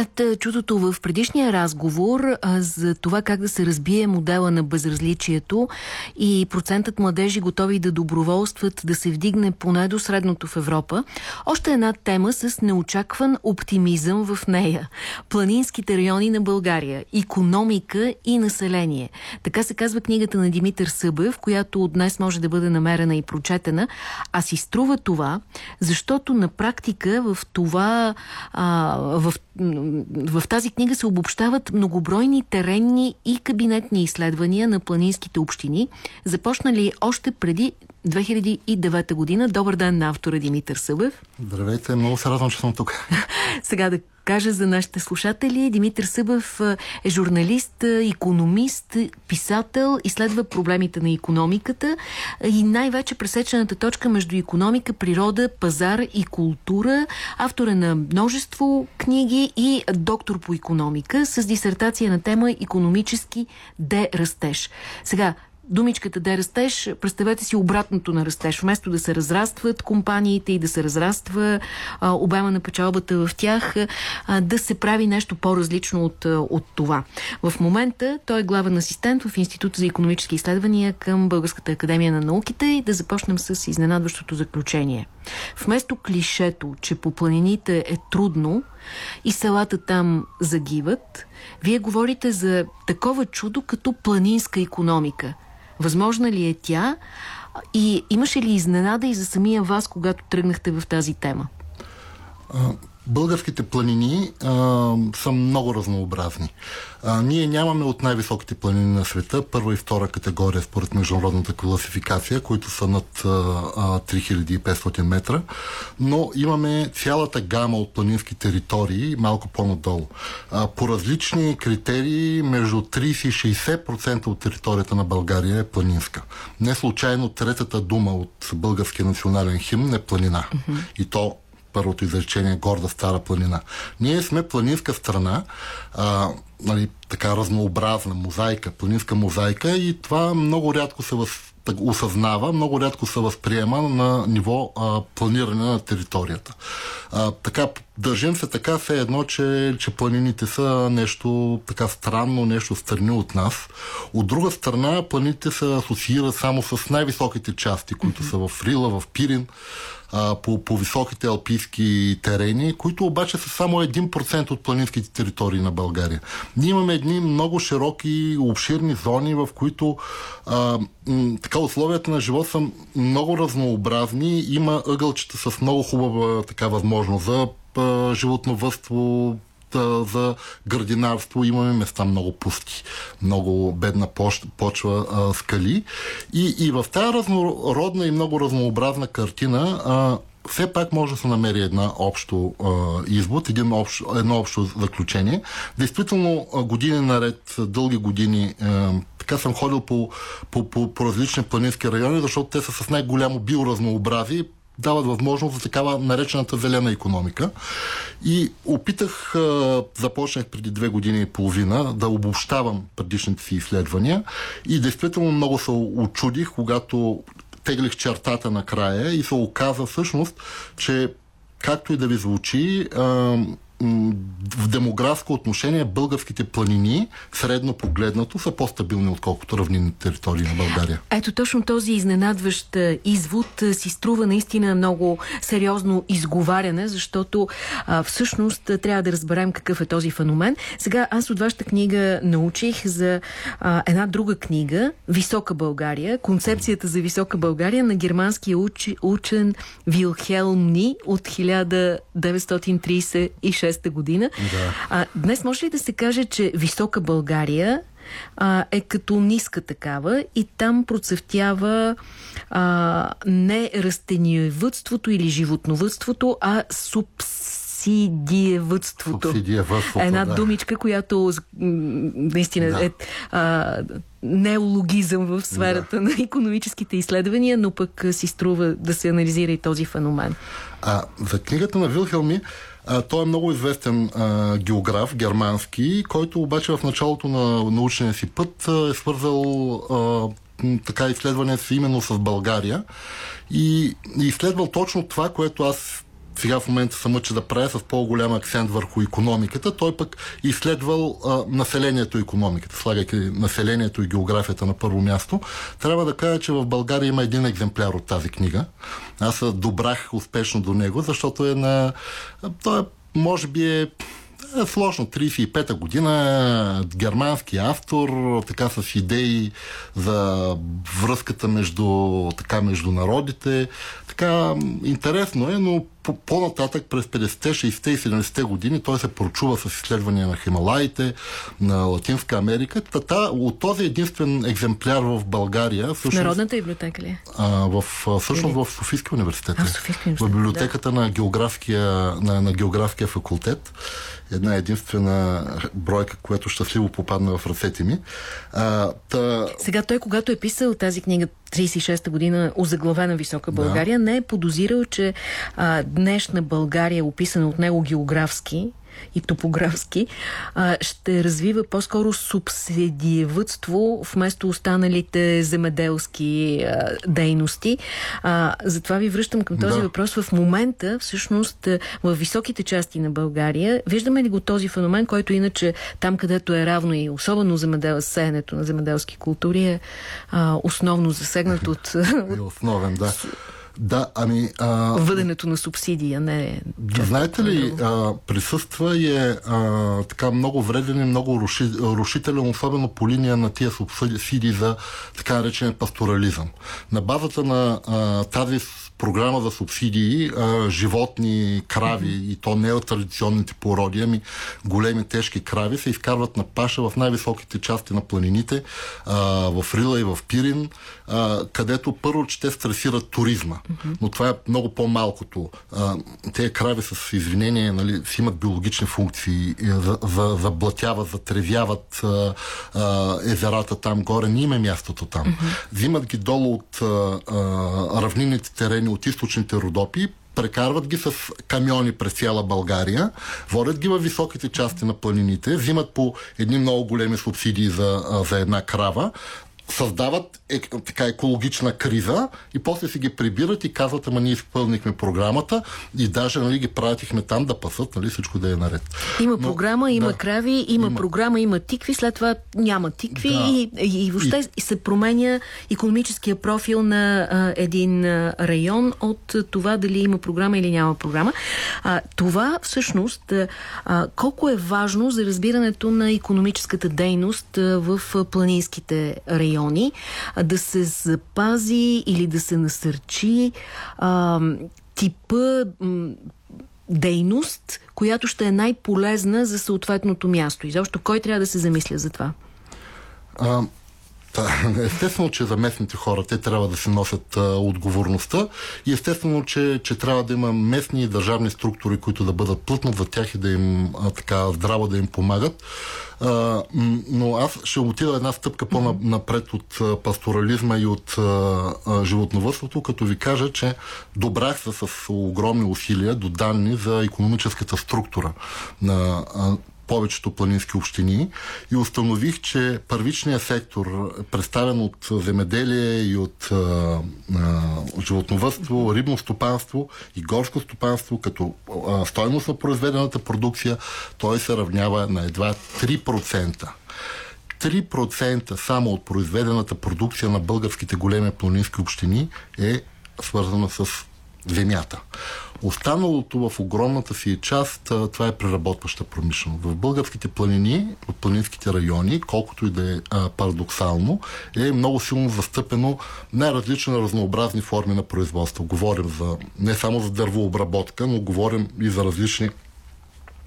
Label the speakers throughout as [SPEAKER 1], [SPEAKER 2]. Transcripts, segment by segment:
[SPEAKER 1] След чудото в предишния разговор а, за това как да се разбие модела на безразличието и процентът младежи готови да доброволстват да се вдигне поне до средното в Европа, още една тема с неочакван оптимизъм в нея. Планинските райони на България, економика и население. Така се казва книгата на Димитър Събев, която днес може да бъде намерена и прочетена, а си струва това, защото на практика в това а, в в тази книга се обобщават многобройни теренни и кабинетни изследвания на планинските общини, започнали още преди 2009 година. Добър ден на автора Димитър Събев.
[SPEAKER 2] Здравейте, много се радвам, че съм тук.
[SPEAKER 1] Сега да кажа за нашите слушатели. Димитър Събев е журналист, економист, писател, изследва проблемите на економиката и най-вече пресечената точка между економика, природа, пазар и култура. Автор е на множество книги и доктор по економика с дисертация на тема економически дерастеж. Сега, думичката да растеж, представете си обратното на растеж. Вместо да се разрастват компаниите и да се разраства а, обема на печалбата в тях, а, да се прави нещо по-различно от, от това. В момента той е главен асистент в Института за економически изследвания към Българската академия на науките и да започнем с изненадващото заключение. Вместо клишето, че по планините е трудно и селата там загиват, вие говорите за такова чудо като планинска економика – Възможна ли е тя? И имаше ли изненада и за самия вас, когато тръгнахте в тази тема?
[SPEAKER 2] Българските планини а, са много разнообразни. А, ние нямаме от най-високите планини на света, първа и втора категория според международната класификация, които са над а, 3500 метра, но имаме цялата гама от планински територии малко по-надолу. А, по различни критерии, между 30 и 60% от територията на България е планинска. Не случайно третата дума от българския национален химн е планина. Mm-hmm. И то първото изречение горда стара планина. Ние сме планинска страна, а, нали, така разнообразна мозайка, планинска мозайка и това много рядко се въз, осъзнава, много рядко се възприема на ниво а, планиране на територията. А, така, държим се така все едно, че, че планините са нещо така странно, нещо страни от нас. От друга страна, планините се асоциират само с най-високите части, които са в Рила, в Пирин, а, по, по високите алпийски терени, които обаче са само 1% от планинските територии на България. Ние имаме едни много широки, обширни зони, в които а, м, така условията на живот са много разнообразни. Има ъгълчета с много хубава така възможност за животновътство, за градинарство имаме места много пусти, много бедна почва, скали. И, и в тази разнородна и много разнообразна картина все пак може да се намери една общо а, извод, един общ, едно общо заключение. Действително, години наред, дълги години, а, така съм ходил по, по, по, по различни планински райони, защото те са с най-голямо биоразнообразие дават възможност за такава наречената зелена економика. И опитах, започнах преди две години и половина да обобщавам предишните си изследвания и действително много се очудих, когато теглих чертата накрая и се оказа всъщност, че както и да ви звучи, в демографско отношение българските планини, средно погледнато, са по-стабилни, отколкото равнинните територии на България.
[SPEAKER 1] Ето точно този изненадващ извод си струва наистина много сериозно изговаряне, защото а, всъщност трябва да разберем какъв е този феномен. Сега аз от вашата книга научих за а, една друга книга, Висока България, концепцията за Висока България на германския уч, учен Вилхелм Ни от 1936 2006 година. Да. А, днес може ли да се каже, че висока България а, е като ниска такава и там процъфтява а, не растениевътството или животновътството, а субсидиевътството.
[SPEAKER 2] Субсидиевътството,
[SPEAKER 1] Една
[SPEAKER 2] да.
[SPEAKER 1] думичка, която наистина да. е а, неологизъм в сферата да. на економическите изследвания, но пък си струва да се анализира и този феномен.
[SPEAKER 2] А за книгата на Вилхелми а, той е много известен а, географ, германски, който обаче в началото на научния си път а, е свързал а, така изследването си именно с България. И, и изследвал точно това, което аз сега в момента се мъчи да прави с по-голям акцент върху економиката. Той пък изследвал а, населението и економиката, слагайки населението и географията на първо място. Трябва да кажа, че в България има един екземпляр от тази книга. Аз добрах успешно до него, защото е на... Той е, може би е е сложно. 35-та година, германски автор, така с идеи за връзката между, така, между народите. Така, интересно е, но по-нататък през 50-те, 60-те и 70-те години той се прочува с изследвания на Хималаите, на Латинска Америка. Тата, от този единствен екземпляр в България...
[SPEAKER 1] Всъщност, Народната библиотека ли е?
[SPEAKER 2] А, в, всъщност в Софийския университет.
[SPEAKER 1] А, Софийския университет
[SPEAKER 2] в библиотеката да. на, географския, на, на географския факултет една единствена бройка, която щастливо попадна в ръцете ми. А,
[SPEAKER 1] та... Сега той, когато е писал тази книга 36-та година, озаглавена Висока България, да. не е подозирал, че а, днешна България, описана от него географски, и топографски, ще развива по-скоро субсидиевътство вместо останалите земеделски дейности. Затова ви връщам към този да. въпрос. В момента, всъщност, в високите части на България, виждаме ли го този феномен, който иначе там, където е равно и особено земедел, сеенето на земеделски култури е основно засегнат от...
[SPEAKER 2] Е основен, да. Да, ами... А...
[SPEAKER 1] Въденето на субсидия, не...
[SPEAKER 2] Знаете ли, а, присъства и е а, така много вреден и много руши, рушителен, особено по линия на тия субсидии за така наречен пасторализъм. На базата на а, тази програма за субсидии, а, животни, крави mm-hmm. и то не от традиционните породи, ами големи тежки крави се изкарват на паша в най-високите части на планините, а, в Рила и в Пирин, а, където първо, че те стресират туризма. Mm-hmm. Но това е много по-малкото. Те крави с извинение нали, си имат биологични функции, за, за, заблатяват, затревяват а, а, езерата там горе. Не има мястото там. Mm-hmm. Взимат ги долу от а, а, равнинните терени от източните родопи, прекарват ги с камиони през цяла България, водят ги във високите части на планините, взимат по едни много големи субсидии за, за една крава, създават е, така екологична криза и после си ги прибират и казват, ама ние изпълнихме програмата и даже нали, ги пратихме там да пасат, нали, всичко да е наред.
[SPEAKER 1] Има Но, програма, има да, крави, има, има програма, има тикви, след това няма тикви да. и, и, и въобще и... се променя економическия профил на а, един а, район от това дали има програма или няма програма. А, това всъщност а, колко е важно за разбирането на економическата дейност а, в планинските райони райони, да се запази или да се насърчи а, типа дейност, която ще е най-полезна за съответното място. И защо кой трябва да се замисля за това?
[SPEAKER 2] А, естествено, че за местните хора те трябва да се носят а, отговорността и естествено, че, че трябва да има местни и държавни структури, които да бъдат плътно за тях и да им а, така здраво да им помагат. А, но аз ще отида една стъпка по-напред от а, пасторализма и от а, а, животновътството, като ви кажа, че добрах се с огромни усилия до данни за економическата структура на а, повечето планински общини и установих, че първичният сектор, представен от земеделие и от а, а, животновътство, рибно стопанство и горско стопанство, като а, стойност на произведената продукция, той се равнява на едва 3%. 3% само от произведената продукция на българските големи планински общини е свързана с земята. Останалото в огромната си част, това е преработваща промишленост. В българските планини, в планинските райони, колкото и да е парадоксално, е много силно застъпено най-различни разнообразни форми на производство. Говорим за не само за дървообработка, но говорим и за различни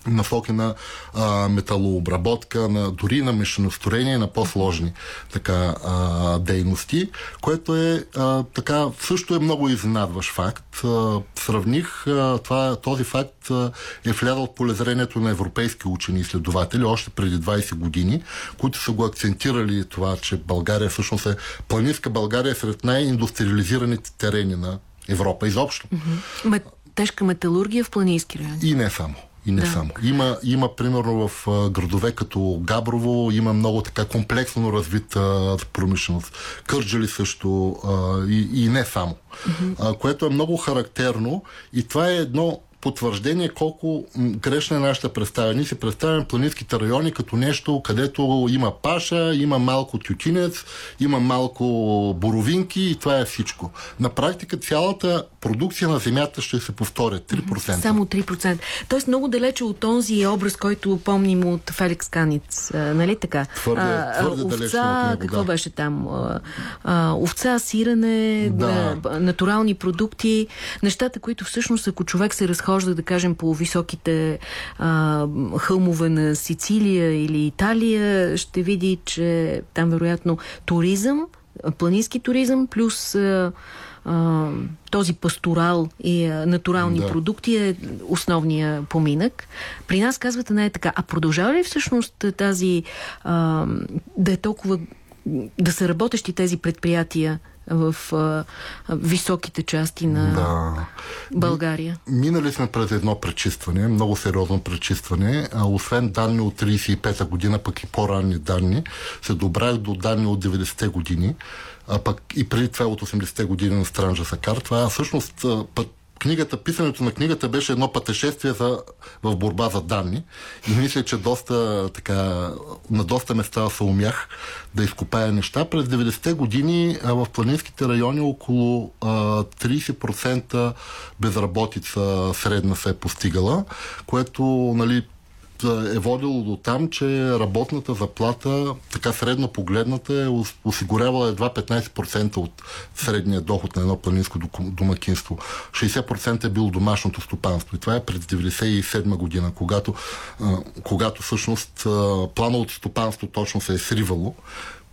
[SPEAKER 2] насоки на а, металообработка, на, дори на мешаностроение на по-сложни така, а, дейности, което е а, така, също е много изненадващ факт. А, сравних а, това, този факт а, е влязъл в полезрението на европейски учени и следователи още преди 20 години, които са го акцентирали това, че България всъщност е планинска България е сред най-индустриализираните терени на Европа изобщо.
[SPEAKER 1] Mm-hmm. Тежка металургия в планински райони.
[SPEAKER 2] И не само. И не да. само. Има, има, примерно, в градове като Габрово, има много така комплексно развита промишленост. Кърджали също а, и, и не само. Mm-hmm. А, което е много характерно и това е едно потвърждение колко грешна е нашата представа. Ние си представяме планинските райони като нещо, където има паша, има малко тютинец, има малко боровинки и това е всичко. На практика цялата продукция на земята ще се повторя. 3%.
[SPEAKER 1] Само 3%. Тоест много далече от този образ, който помним от Феликс Каниц. нали така?
[SPEAKER 2] Твърде, а, твърде
[SPEAKER 1] овца,
[SPEAKER 2] от него,
[SPEAKER 1] какво
[SPEAKER 2] да.
[SPEAKER 1] беше там? А, а, овца, сирене,
[SPEAKER 2] Да.
[SPEAKER 1] натурални продукти, нещата, които всъщност, ако човек се разхожда, да кажем, по високите а, хълмове на Сицилия или Италия, ще види, че там вероятно туризъм, планински туризъм, плюс а, а, този пасторал и а, натурални
[SPEAKER 2] Да.
[SPEAKER 1] продукти е основния поминък. При нас казвате не е така. А продължава ли всъщност тази а, да е толкова да са работещи тези предприятия в а, високите части на
[SPEAKER 2] Да.
[SPEAKER 1] България?
[SPEAKER 2] Минали сме през едно пречистване, много сериозно пречистване. А, освен данни от 35-та година, пък и по-ранни данни, се добрах до данни от 90-те години, а пък и преди това от 80-те години на Странжа Сакар. Това всъщност а, път, книгата, писането на книгата беше едно пътешествие за, в борба за данни и мисля, че доста, така, на доста места се умях да изкопая неща. През 90-те години в планинските райони около а, 30% безработица средна се е постигала, което нали, е водило до там, че работната заплата, така средно погледната, е ос- осигурявала едва 15% от средния доход на едно планинско домакинство. 60% е било домашното стопанство. И това е през 1997 година, когато, когато всъщност плановото стопанство точно се е сривало.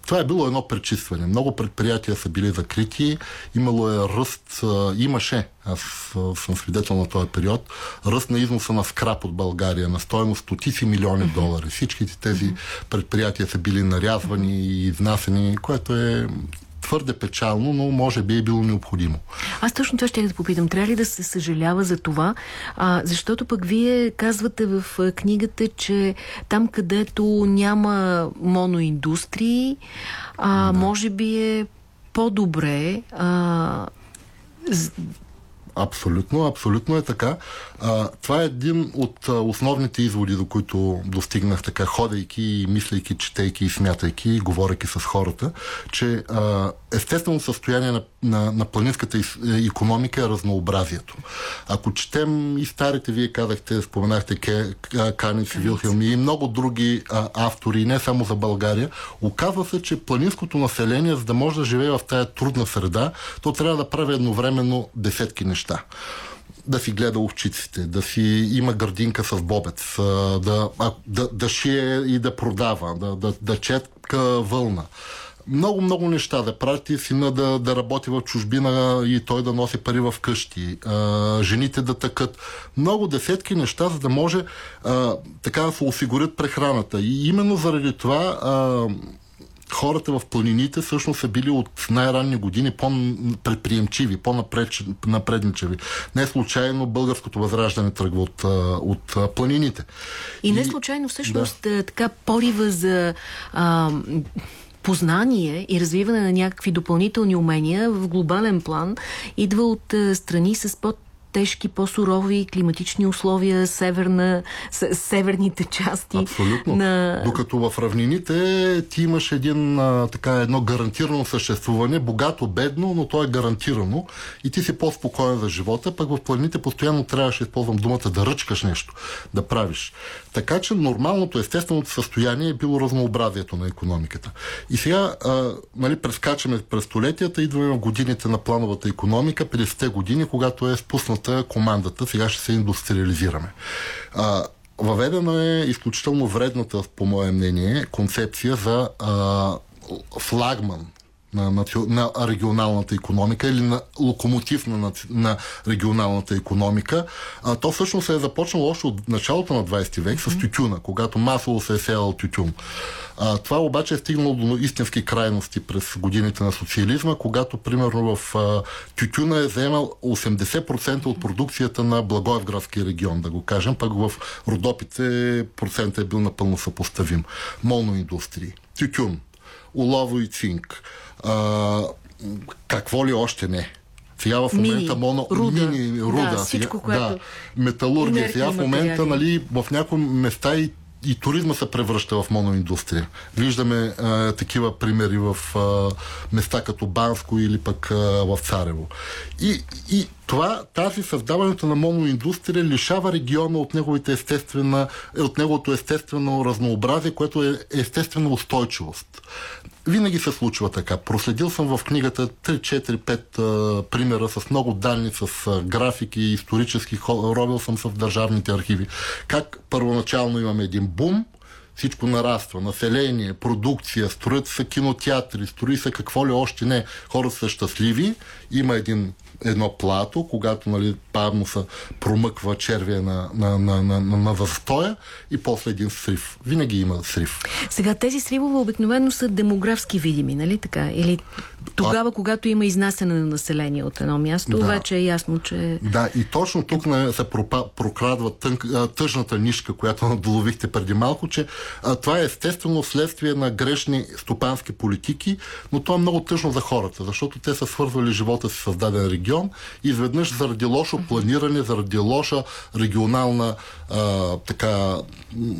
[SPEAKER 2] Това е било едно пречистване. Много предприятия са били закрити, имало е ръст, имаше, аз съм свидетел на този период, ръст на износа на скрап от България на стоеност стотици милиони долари. Всичките тези предприятия са били нарязвани и изнасени, което е твърде печално, но може би е било необходимо.
[SPEAKER 1] Аз точно това ще да попитам. Трябва ли да се съжалява за това? А, защото пък вие казвате в книгата, че там където няма моноиндустрии, а, може би е по-добре
[SPEAKER 2] Абсолютно, абсолютно е така. А, това е един от основните изводи, до които достигнах така, ходейки, мислейки, четейки и смятайки, и говорейки с хората, че а, естествено състояние на, на, на планинската економика е разнообразието. Ако четем и старите, вие казахте, споменахте Ке, К- Канец и Вилхелми и много други а, автори, не само за България, оказва се, че планинското население, за да може да живее в тая трудна среда, то трябва да прави едновременно десетки неща да си гледа овчиците, да си има градинка с бобец, да, да, да шие и да продава, да, да, да четка вълна. Много, много неща да прати сина да, да работи в чужбина и той да носи пари в къщи, а, жените да тъкат. Много десетки неща, за да може а, така да се осигурят прехраната. И именно заради това а, хората в планините всъщност са били от най-ранни години по-предприемчиви, по-напредничеви. Не случайно българското възраждане тръгва от, от планините.
[SPEAKER 1] И не случайно всъщност да. така порива за а, познание и развиване на някакви допълнителни умения в глобален план идва от страни с под тежки, по-сурови климатични условия, северна, северните части
[SPEAKER 2] Абсолютно.
[SPEAKER 1] на...
[SPEAKER 2] Докато в равнините ти имаш един, а, така, едно гарантирано съществуване, богато, бедно, но то е гарантирано и ти си по-спокоен за живота, пък в планините постоянно трябваше, използвам думата, да ръчкаш нещо, да правиш. Така че нормалното, естественото състояние е било разнообразието на економиката. И сега, а, нали, прескачаме през столетията, идваме в годините на плановата економика, 50-те години, когато е спусната командата, сега ще се индустриализираме. А, Въведена е изключително вредната, по мое мнение, концепция за а, флагман на, на, на регионалната економика или на локомотив на, на, на регионалната економика. А, то всъщност е започнало още от началото на 20 век с тютюна, когато масово се е сеял тютюн. А, това обаче е стигнало до истински крайности през годините на социализма, когато примерно в а, тютюна е заемал 80% от продукцията на Благоевградски регион, да го кажем, пък в Родопите процентът е бил напълно съпоставим. Моноиндустрии. Тютюн, улово и цинк. А, какво ли още не? Сега в момента
[SPEAKER 1] мини,
[SPEAKER 2] моно,
[SPEAKER 1] руда,
[SPEAKER 2] мини, руда
[SPEAKER 1] да, всичко,
[SPEAKER 2] сега,
[SPEAKER 1] което...
[SPEAKER 2] да, металургия. Сега в момента нали, в някои места и и туризма се превръща в моноиндустрия. Виждаме а, такива примери в а, места като Банско или пък а, в Царево. И, и това, тази създаването на моноиндустрия лишава региона от, неговите естествена, от неговото естествено разнообразие, което е естествена устойчивост. Винаги се случва така. Проследил съм в книгата 3-4-5 примера с много данни, с а, графики, исторически, робил съм в държавните архиви. Как първоначално имаме един бум, всичко нараства. Население, продукция, строят се кинотеатри, строи се какво ли още не. Хората са щастливи, има един едно плато, когато нали, бавно се промъква червия на, на, на, на, на, на застоя и после един срив. Винаги има срив.
[SPEAKER 1] Сега тези сривове обикновено са демографски видими, нали така? Или тогава, а... когато има изнасяне на население от едно място, да. вече е ясно, че...
[SPEAKER 2] Да, и точно тук не се пропа, прокрадва тънк, тъжната нишка, която надоловихте преди малко, че а, това е естествено следствие на грешни стопански политики, но това е много тъжно за хората, защото те са свързвали живота си с даден регион и изведнъж заради лошо планиране, заради лоша регионална а, така,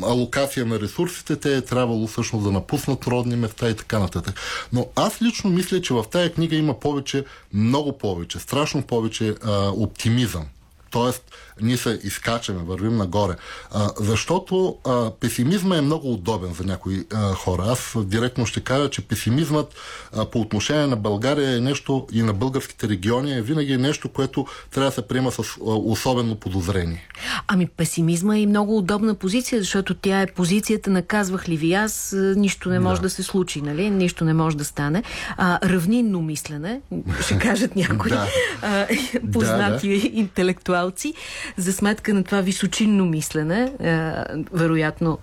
[SPEAKER 2] алокация на ресурсите, те е трябвало всъщност да напуснат родни места и така нататък. Но аз лично мисля, че в тая книга има повече, много повече, страшно повече а, оптимизъм. Тоест, ние се изкачаме, вървим нагоре. А, защото а, песимизма е много удобен за някои а, хора. Аз директно ще кажа, че песимизмът а, по отношение на България е нещо и на българските региони е винаги нещо, което трябва да се приема с а, особено подозрение.
[SPEAKER 1] Ами песимизма е и много удобна позиция, защото тя е позицията на казвах ли ви аз, нищо не може да, да се случи, нали? Нищо не може да стане. А, равнинно мислене, ще кажат някои да. а, познати да, да. Интелектуалци за сметка на това височинно мислене, е, вероятно,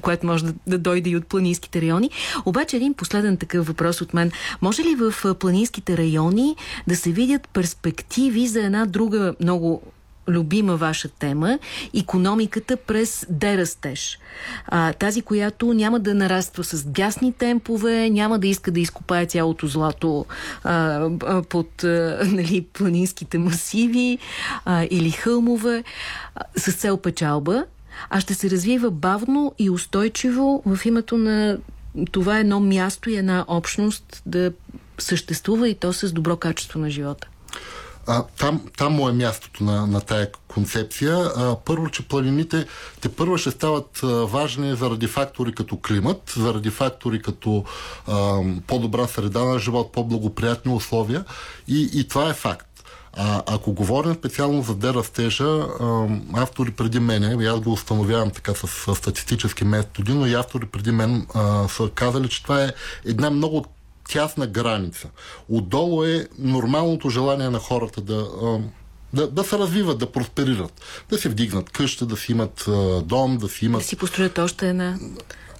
[SPEAKER 1] което може да, да дойде и от планинските райони. Обаче един последен такъв въпрос от мен. Може ли в планинските райони да се видят перспективи за една друга много любима ваша тема економиката през дерастеж. А, тази, която няма да нараства с бясни темпове, няма да иска да изкопае цялото злато а, под а, нали, планинските масиви а, или хълмове а, с цел печалба, а ще се развива бавно и устойчиво в името на това едно място и една общност да съществува и то с добро качество на живота.
[SPEAKER 2] А, там, там му е мястото на, на тая концепция. А, първо, че планините те първо ще стават а, важни заради фактори като климат, заради фактори като по-добра среда на живот, по-благоприятни условия и, и това е факт. А, ако говорим специално за дерастежа, автори преди мене, и аз го установявам така с, с статистически методи, но и автори преди мен а, са казали, че това е една много тясна граница. Отдолу е нормалното желание на хората да, да, да се развиват, да просперират, да си вдигнат къща, да си имат дом, да си имат...
[SPEAKER 1] Да си построят още една...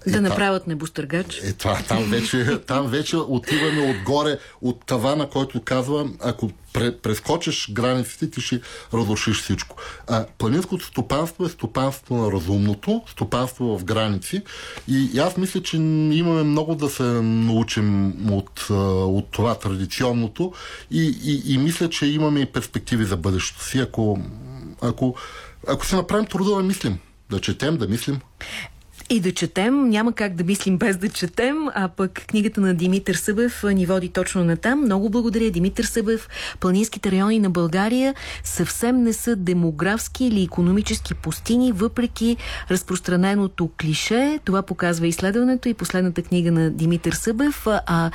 [SPEAKER 1] Да е, направят небостъргач.
[SPEAKER 2] Е, това, там, вече, там вече отиваме отгоре от тавана, който казва, ако прескочиш границите, ти ще разрушиш всичко. А, планинското стопанство е стопанство на разумното, стопанство в граници и, и аз мисля, че имаме много да се научим от, от това традиционното и, и, и мисля, че имаме и перспективи за бъдещето си, ако, ако, ако се направим труда да мислим, да четем, да мислим.
[SPEAKER 1] И да четем, няма как да мислим без да четем, а пък книгата на Димитър Събев ни води точно на там. Много благодаря, Димитър Събев. Планинските райони на България съвсем не са демографски или економически пустини, въпреки разпространеното клише. Това показва изследването и последната книга на Димитър Събев. А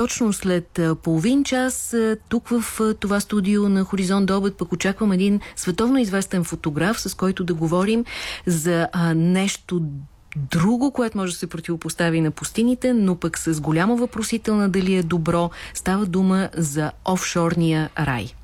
[SPEAKER 1] точно след половин час тук в това студио на Хоризонт до обед пък очаквам един световно известен фотограф, с който да говорим за нещо друго, което може да се противопостави на пустините, но пък с голяма въпросителна дали е добро. Става дума за офшорния рай.